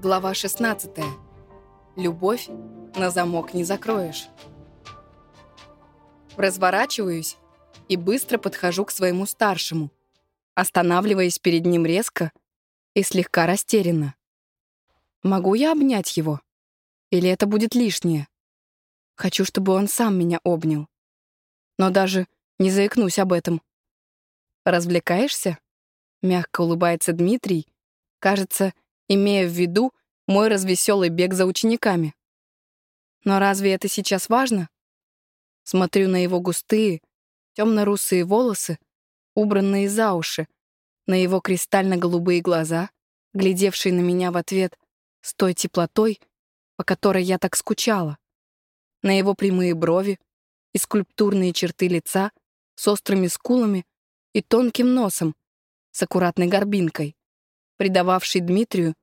Глава 16. Любовь на замок не закроешь. Разворачиваюсь и быстро подхожу к своему старшему, останавливаясь перед ним резко и слегка растерянно. Могу я обнять его? Или это будет лишнее? Хочу, чтобы он сам меня обнял. Но даже не заикнусь об этом. «Развлекаешься?» Мягко улыбается Дмитрий. Кажется, имея в виду мой развеселый бег за учениками. Но разве это сейчас важно? Смотрю на его густые, темно-русые волосы, убранные за уши, на его кристально-голубые глаза, глядевшие на меня в ответ с той теплотой, по которой я так скучала, на его прямые брови и скульптурные черты лица с острыми скулами и тонким носом с аккуратной горбинкой, придававший Дмитрию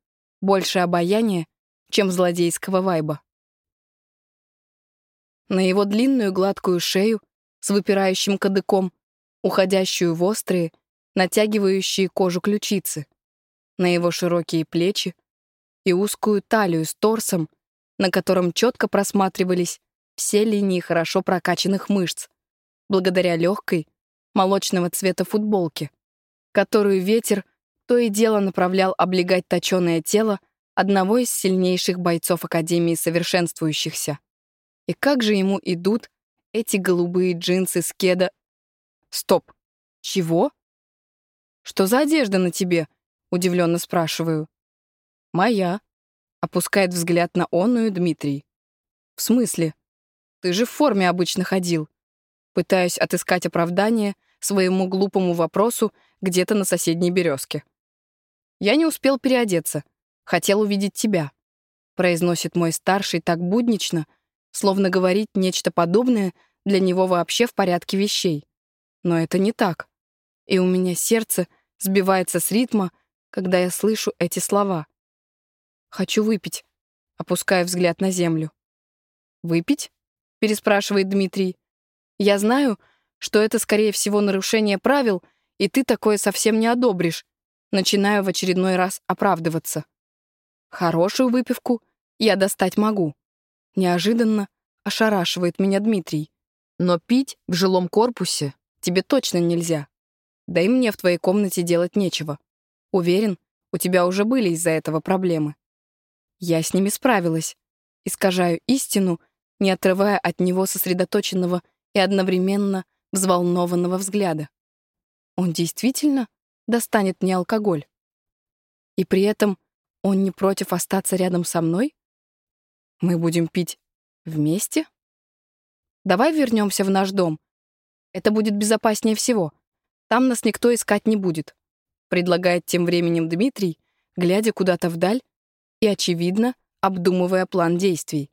больше обаяния, чем злодейского вайба. На его длинную гладкую шею с выпирающим кадыком, уходящую в острые, натягивающие кожу ключицы, на его широкие плечи и узкую талию с торсом, на котором четко просматривались все линии хорошо прокачанных мышц, благодаря легкой, молочного цвета футболке, которую ветер то и дело направлял облегать точеное тело одного из сильнейших бойцов Академии совершенствующихся. И как же ему идут эти голубые джинсы с кеда... Стоп. Чего? Что за одежда на тебе? Удивленно спрашиваю. Моя. Опускает взгляд на онную Дмитрий. В смысле? Ты же в форме обычно ходил. Пытаюсь отыскать оправдание своему глупому вопросу где-то на соседней березке. Я не успел переодеться. Хотел увидеть тебя. Произносит мой старший так буднично, словно говорить нечто подобное для него вообще в порядке вещей. Но это не так. И у меня сердце сбивается с ритма, когда я слышу эти слова. «Хочу выпить», опуская взгляд на землю. «Выпить?» — переспрашивает Дмитрий. «Я знаю, что это, скорее всего, нарушение правил, и ты такое совсем не одобришь, Начинаю в очередной раз оправдываться. Хорошую выпивку я достать могу. Неожиданно ошарашивает меня Дмитрий. Но пить в жилом корпусе тебе точно нельзя. Да и мне в твоей комнате делать нечего. Уверен, у тебя уже были из-за этого проблемы. Я с ними справилась. Искажаю истину, не отрывая от него сосредоточенного и одновременно взволнованного взгляда. Он действительно достанет мне алкоголь. И при этом он не против остаться рядом со мной? Мы будем пить вместе? Давай вернемся в наш дом. Это будет безопаснее всего. Там нас никто искать не будет, предлагает тем временем Дмитрий, глядя куда-то вдаль и, очевидно, обдумывая план действий.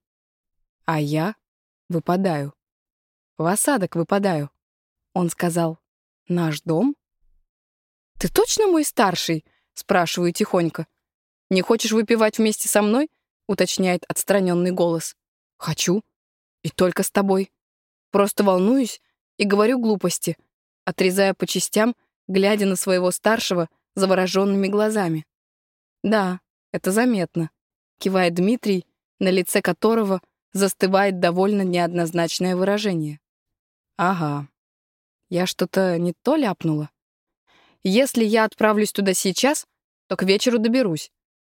А я выпадаю. В осадок выпадаю. Он сказал, наш дом? «Ты точно мой старший?» — спрашиваю тихонько. «Не хочешь выпивать вместе со мной?» — уточняет отстраненный голос. «Хочу. И только с тобой. Просто волнуюсь и говорю глупости, отрезая по частям, глядя на своего старшего завороженными глазами. «Да, это заметно», — кивает Дмитрий, на лице которого застывает довольно неоднозначное выражение. «Ага. Я что-то не то ляпнула?» Если я отправлюсь туда сейчас, то к вечеру доберусь.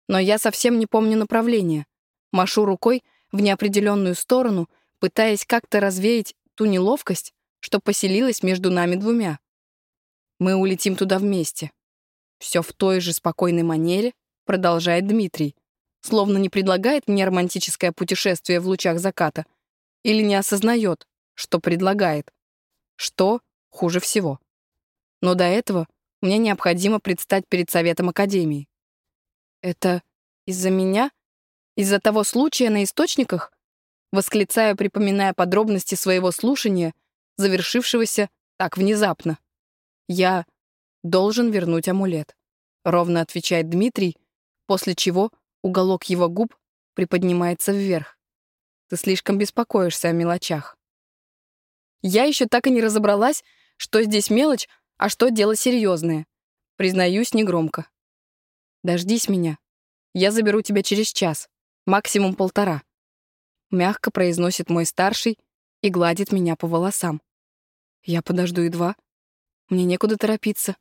Но я совсем не помню направления. Машу рукой в неопределенную сторону, пытаясь как-то развеять ту неловкость, что поселилась между нами двумя. Мы улетим туда вместе. Все в той же спокойной манере, продолжает Дмитрий, словно не предлагает мне романтическое путешествие в лучах заката или не осознает, что предлагает. Что хуже всего. Но до этого мне необходимо предстать перед Советом Академии. Это из-за меня? Из-за того случая на источниках? Восклицаю, припоминая подробности своего слушания, завершившегося так внезапно. Я должен вернуть амулет. Ровно отвечает Дмитрий, после чего уголок его губ приподнимается вверх. Ты слишком беспокоишься о мелочах. Я еще так и не разобралась, что здесь мелочь, а что дело серьезное. Признаюсь негромко. Дождись меня. Я заберу тебя через час, максимум полтора. Мягко произносит мой старший и гладит меня по волосам. Я подожду и два. Мне некуда торопиться.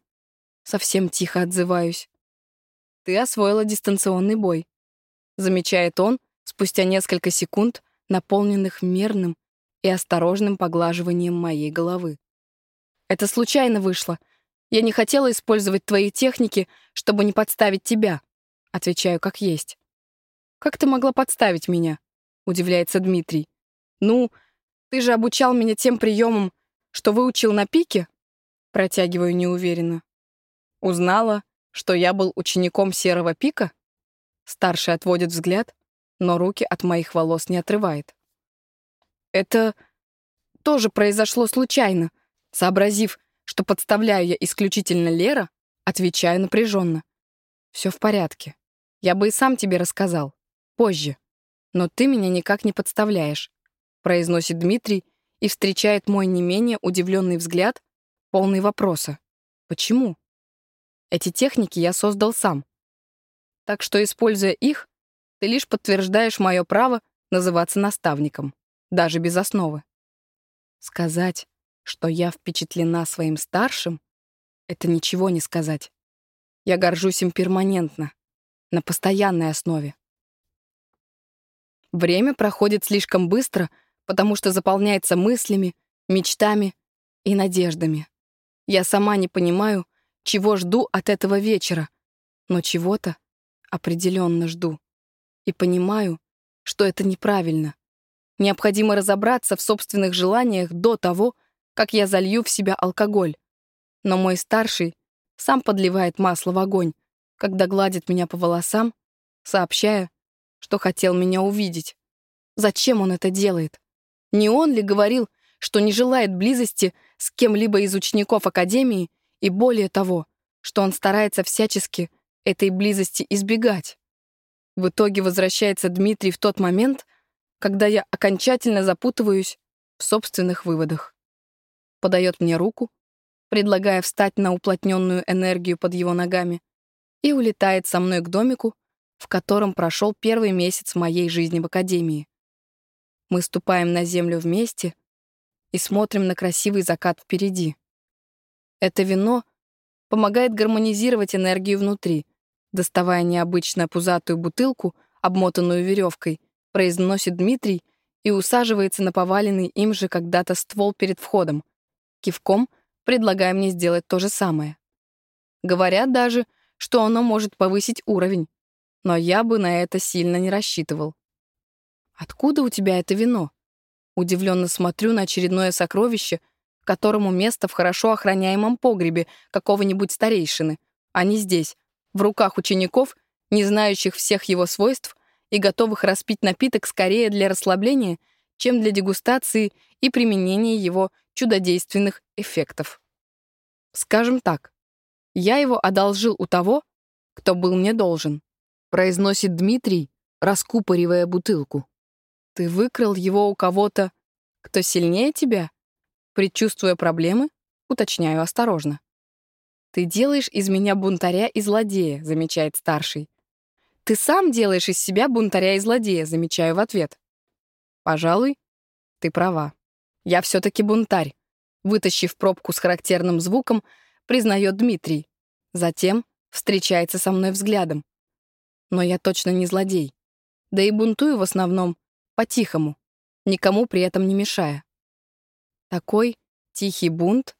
Совсем тихо отзываюсь. Ты освоила дистанционный бой. Замечает он спустя несколько секунд, наполненных мерным и осторожным поглаживанием моей головы. Это случайно вышло. Я не хотела использовать твои техники, чтобы не подставить тебя. Отвечаю как есть. Как ты могла подставить меня? Удивляется Дмитрий. Ну, ты же обучал меня тем приемам, что выучил на пике? Протягиваю неуверенно. Узнала, что я был учеником серого пика? Старший отводит взгляд, но руки от моих волос не отрывает. Это тоже произошло случайно. Сообразив, что подставляю я исключительно Лера, отвечаю напряженно. Все в порядке. Я бы и сам тебе рассказал. Позже. Но ты меня никак не подставляешь, произносит Дмитрий и встречает мой не менее удивленный взгляд, полный вопроса. Почему? Эти техники я создал сам. Так что, используя их, ты лишь подтверждаешь мое право называться наставником, даже без основы. Сказать, что я впечатлена своим старшим, это ничего не сказать. Я горжусь им перманентно, на постоянной основе. Время проходит слишком быстро, потому что заполняется мыслями, мечтами и надеждами. Я сама не понимаю, чего жду от этого вечера, но чего-то определенно жду. И понимаю, что это неправильно. Необходимо разобраться в собственных желаниях до того, как я залью в себя алкоголь. Но мой старший сам подливает масло в огонь, когда гладит меня по волосам, сообщая, что хотел меня увидеть. Зачем он это делает? Не он ли говорил, что не желает близости с кем-либо из учеников Академии и более того, что он старается всячески этой близости избегать? В итоге возвращается Дмитрий в тот момент, когда я окончательно запутываюсь в собственных выводах. Подает мне руку, предлагая встать на уплотненную энергию под его ногами, и улетает со мной к домику, в котором прошел первый месяц моей жизни в академии. Мы ступаем на землю вместе и смотрим на красивый закат впереди. Это вино помогает гармонизировать энергию внутри, доставая необычно пузатую бутылку, обмотанную веревкой, произносит Дмитрий и усаживается на поваленный им же когда-то ствол перед входом. Кивком предлагая мне сделать то же самое. Говорят даже, что оно может повысить уровень, но я бы на это сильно не рассчитывал. «Откуда у тебя это вино?» Удивленно смотрю на очередное сокровище, которому место в хорошо охраняемом погребе какого-нибудь старейшины, а не здесь, в руках учеников, не знающих всех его свойств и готовых распить напиток скорее для расслабления, чем для дегустации и применения его чудодейственных эффектов. Скажем так, я его одолжил у того, кто был мне должен, произносит Дмитрий, раскупоривая бутылку. Ты выкрал его у кого-то, кто сильнее тебя? Предчувствуя проблемы, уточняю осторожно. Ты делаешь из меня бунтаря и злодея, замечает старший. Ты сам делаешь из себя бунтаря и злодея, замечаю в ответ. Пожалуй, ты права. Я все-таки бунтарь. Вытащив пробку с характерным звуком, признает Дмитрий. Затем встречается со мной взглядом. Но я точно не злодей. Да и бунтую в основном по-тихому, никому при этом не мешая. Такой тихий бунт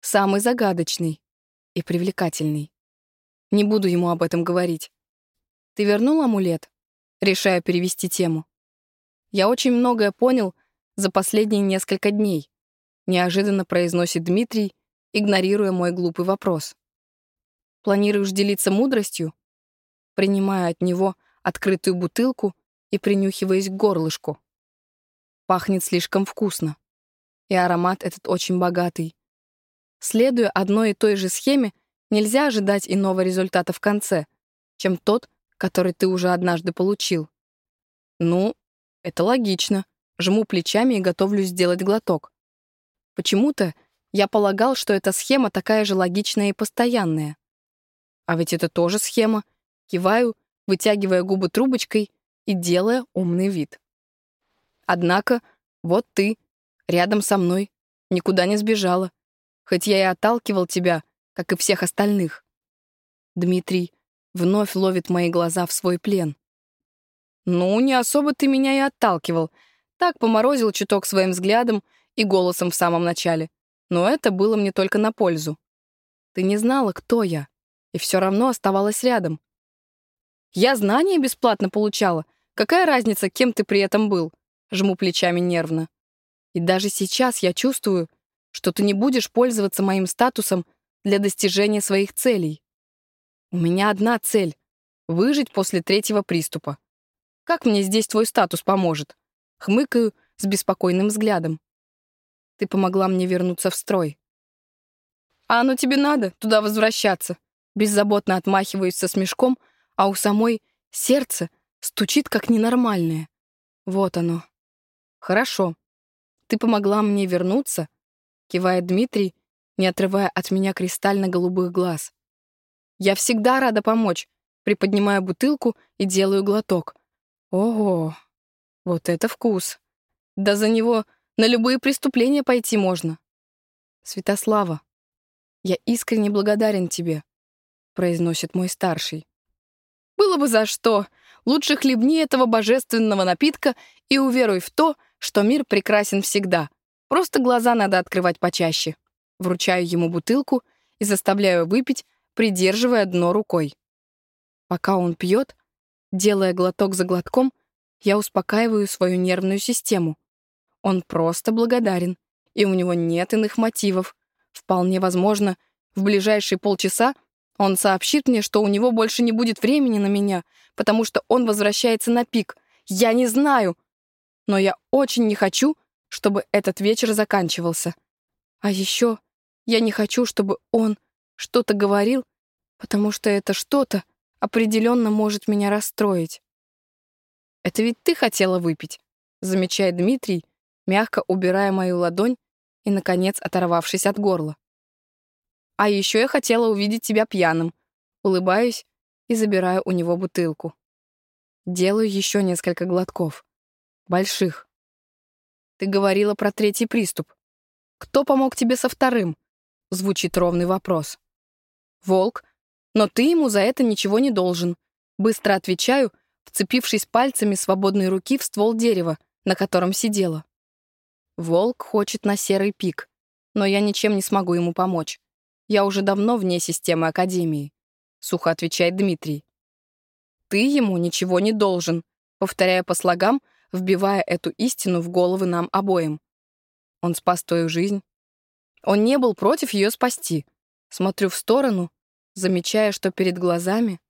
самый загадочный и привлекательный. Не буду ему об этом говорить. Ты вернул амулет? Решаю перевести тему. Я очень многое понял за последние несколько дней, неожиданно произносит Дмитрий, игнорируя мой глупый вопрос. Планируешь делиться мудростью? Принимая от него открытую бутылку и принюхиваясь к горлышку. Пахнет слишком вкусно. И аромат этот очень богатый. Следуя одной и той же схеме, нельзя ожидать иного результата в конце, чем тот, который ты уже однажды получил. Ну, это логично. Жму плечами и готовлюсь сделать глоток. Почему-то я полагал, что эта схема такая же логичная и постоянная. А ведь это тоже схема. Киваю, вытягивая губы трубочкой и делая умный вид. Однако, вот ты, рядом со мной, никуда не сбежала, хоть я и отталкивал тебя, как и всех остальных. Дмитрий вновь ловит мои глаза в свой плен. «Ну, не особо ты меня и отталкивал. Так поморозил чуток своим взглядом и голосом в самом начале. Но это было мне только на пользу. Ты не знала, кто я, и все равно оставалась рядом. Я знания бесплатно получала. Какая разница, кем ты при этом был?» Жму плечами нервно. И даже сейчас я чувствую, что ты не будешь пользоваться моим статусом для достижения своих целей. У меня одна цель — выжить после третьего приступа. Как мне здесь твой статус поможет? Хмыкаю с беспокойным взглядом. Ты помогла мне вернуться в строй. А оно тебе надо туда возвращаться? Беззаботно отмахиваюсь со смешком, а у самой сердце стучит как ненормальное. Вот оно. Хорошо. Ты помогла мне вернуться, кивает Дмитрий, не отрывая от меня кристально-голубых глаз. Я всегда рада помочь. Приподнимаю бутылку и делаю глоток. Ого, вот это вкус. Да за него на любые преступления пойти можно. Святослава, я искренне благодарен тебе, произносит мой старший. Было бы за что. Лучше хлебни этого божественного напитка и уверуй в то, что мир прекрасен всегда. Просто глаза надо открывать почаще. Вручаю ему бутылку и заставляю выпить, придерживая дно рукой. Пока он пьет, делая глоток за глотком, я успокаиваю свою нервную систему. Он просто благодарен, и у него нет иных мотивов. Вполне возможно, в ближайшие полчаса он сообщит мне, что у него больше не будет времени на меня, потому что он возвращается на пик. Я не знаю. Но я очень не хочу, чтобы этот вечер заканчивался. А еще я не хочу, чтобы он что-то говорил, потому что это что-то определенно может меня расстроить. «Это ведь ты хотела выпить», — замечает Дмитрий, мягко убирая мою ладонь и, наконец, оторвавшись от горла. «А еще я хотела увидеть тебя пьяным», улыбаюсь и забираю у него бутылку. Делаю еще несколько глотков. Больших. Ты говорила про третий приступ. Кто помог тебе со вторым? Звучит ровный вопрос. Волк. Но ты ему за это ничего не должен. Быстро отвечаю, вцепившись пальцами свободной руки в ствол дерева, на котором сидела. Волк хочет на серый пик, но я ничем не смогу ему помочь. Я уже давно вне системы Академии. Сухо отвечает Дмитрий. Ты ему ничего не должен, повторяя по слогам, вбивая эту истину в головы нам обоим. Он спас твою жизнь, он не был против ее спасти. Смотрю в сторону, замечая, что перед глазами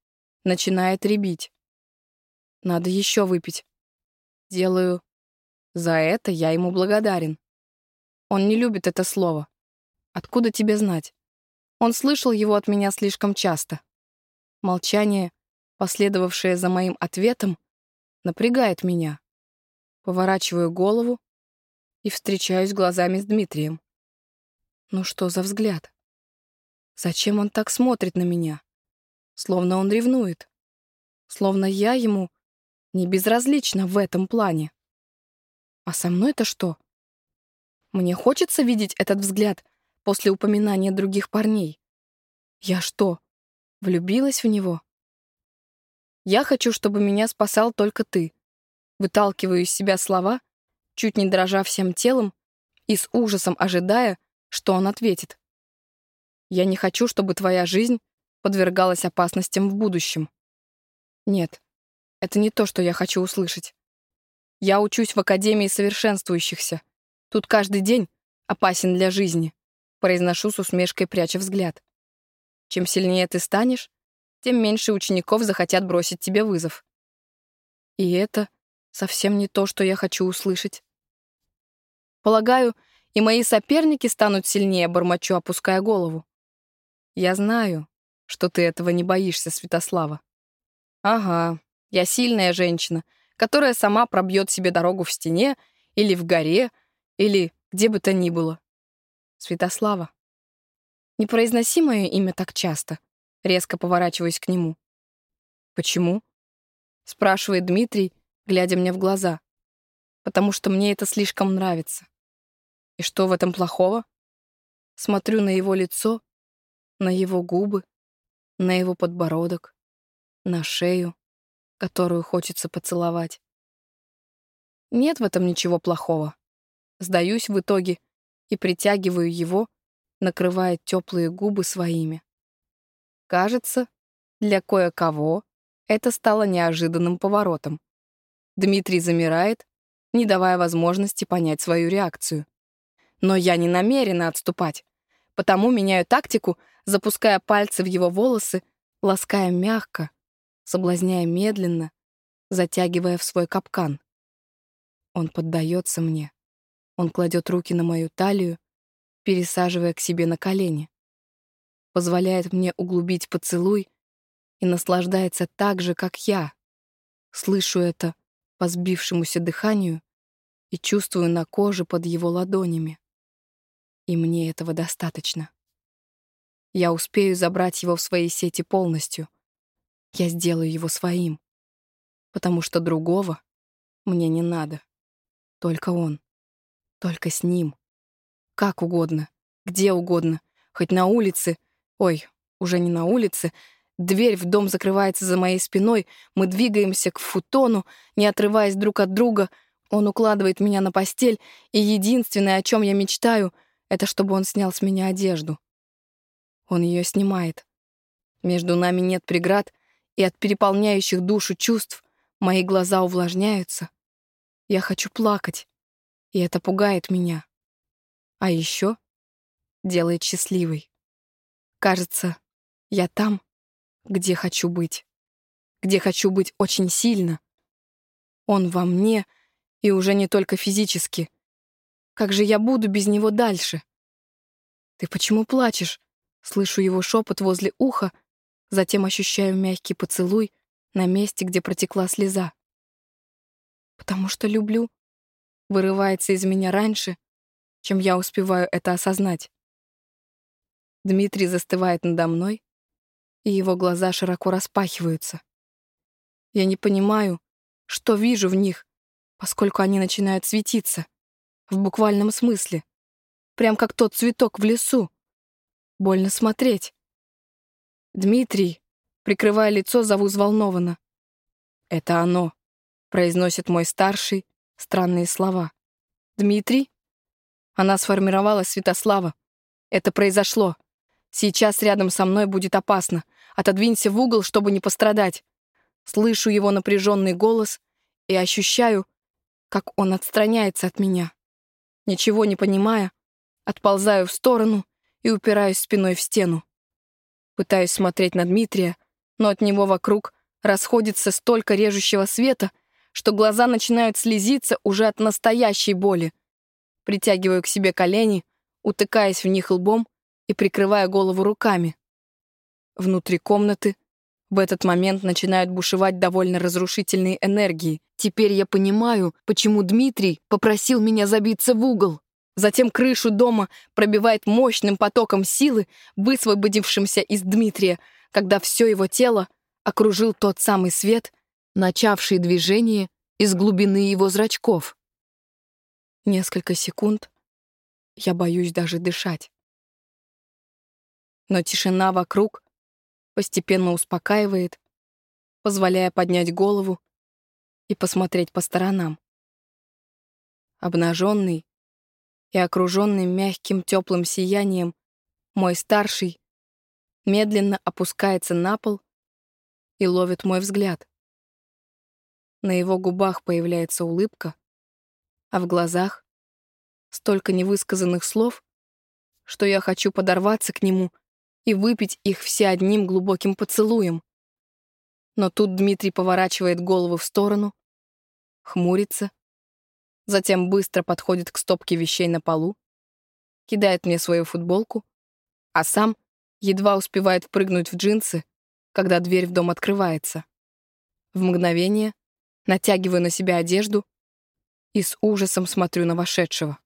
начинает рябить. Надо еще выпить. Делаю. За это я ему благодарен. Он не любит это слово. Откуда тебе знать? Он слышал его от меня слишком часто. Молчание, последовавшее за моим ответом, напрягает меня. Поворачиваю голову и встречаюсь глазами с Дмитрием. Ну что за взгляд? Зачем он так смотрит на меня? Словно он ревнует. Словно я ему не безразлична в этом плане. А со мной-то что? Мне хочется видеть этот взгляд после упоминания других парней. Я что, влюбилась в него? Я хочу, чтобы меня спасал только ты. Выталкиваю из себя слова, чуть не дрожа всем телом и с ужасом ожидая, что он ответит. «Я не хочу, чтобы твоя жизнь подвергалась опасностям в будущем». Нет, это не то, что я хочу услышать. Я учусь в Академии совершенствующихся. Тут каждый день опасен для жизни, произношу с усмешкой, пряча взгляд. Чем сильнее ты станешь, тем меньше учеников захотят бросить тебе вызов. И это совсем не то, что я хочу услышать. Полагаю, и мои соперники станут сильнее, бормочу, опуская голову. Я знаю, что ты этого не боишься, Святослава. Ага, я сильная женщина, которая сама пробьет себе дорогу в стене или в горе, или где бы то ни было. Святослава. Не произноси мое имя так часто, резко поворачиваясь к нему. Почему? спрашивает Дмитрий, глядя мне в глаза. Потому что мне это слишком нравится. И что в этом плохого? Смотрю на его лицо, на его губы, на его подбородок, на шею, которую хочется поцеловать. Нет в этом ничего плохого. Сдаюсь в итоге и притягиваю его, накрывая теплые губы своими. Кажется, для кое-кого это стало неожиданным поворотом. Дмитрий замирает, не давая возможности понять свою реакцию. Но я не намерена отступать, потому меняю тактику, запуская пальцы в его волосы, лаская мягко, соблазняя медленно, затягивая в свой капкан. Он поддается мне. Он кладет руки на мою талию, пересаживая к себе на колени. Позволяет мне углубить поцелуй и наслаждается так же, как я. Слышу это по сбившемуся дыханию и чувствую на коже под его ладонями. И мне этого достаточно. Я успею забрать его в свои сети полностью. Я сделаю его своим. Потому что другого мне не надо. Только он. Только с ним. Как угодно. Где угодно. Хоть на улице. Ой, уже не на улице, Дверь в дом закрывается за моей спиной, мы двигаемся к футону, не отрываясь друг от друга. Он укладывает меня на постель, и единственное, о чем я мечтаю, это чтобы он снял с меня одежду. Он ее снимает. Между нами нет преград, и от переполняющих душу чувств мои глаза увлажняются. Я хочу плакать, и это пугает меня. А еще делает счастливой. Кажется, я там, где хочу быть. Где хочу быть очень сильно. Он во мне, и уже не только физически. Как же я буду без него дальше? Ты почему плачешь? Слышу его шепот возле уха, затем ощущаю мягкий поцелуй на месте, где протекла слеза. Потому что люблю. Вырывается из меня раньше, чем я успеваю это осознать. Дмитрий застывает надо мной, и его глаза широко распахиваются. Я не понимаю, что вижу в них, поскольку они начинают светиться. В буквальном смысле. Прям как тот цветок в лесу. Больно смотреть. «Дмитрий», прикрывая лицо, зову взволнованно. «Это оно», — произносит мой старший странные слова. «Дмитрий?» Она сформировала Святослава. Это произошло. Сейчас рядом со мной будет опасно. Отодвинься в угол, чтобы не пострадать. Слышу его напряженный голос и ощущаю, как он отстраняется от меня. Ничего не понимая, отползаю в сторону и упираюсь спиной в стену. Пытаюсь смотреть на Дмитрия, но от него вокруг расходится столько режущего света, что глаза начинают слезиться уже от настоящей боли. Притягиваю к себе колени, утыкаясь в них лбом и прикрывая голову руками. Внутри комнаты в этот момент начинают бушевать довольно разрушительные энергии. Теперь я понимаю, почему Дмитрий попросил меня забиться в угол. Затем крышу дома пробивает мощным потоком силы, высвободившимся из Дмитрия, когда все его тело окружил тот самый свет, начавший движение из глубины его зрачков. Несколько секунд я боюсь даже дышать но тишина вокруг постепенно успокаивает, позволяя поднять голову и посмотреть по сторонам. Обнаженный и окруженный мягким теплым сиянием, мой старший медленно опускается на пол и ловит мой взгляд. На его губах появляется улыбка, а в глазах столько невысказанных слов, что я хочу подорваться к нему и выпить их все одним глубоким поцелуем. Но тут Дмитрий поворачивает голову в сторону, хмурится, затем быстро подходит к стопке вещей на полу, кидает мне свою футболку, а сам едва успевает впрыгнуть в джинсы, когда дверь в дом открывается. В мгновение натягиваю на себя одежду и с ужасом смотрю на вошедшего.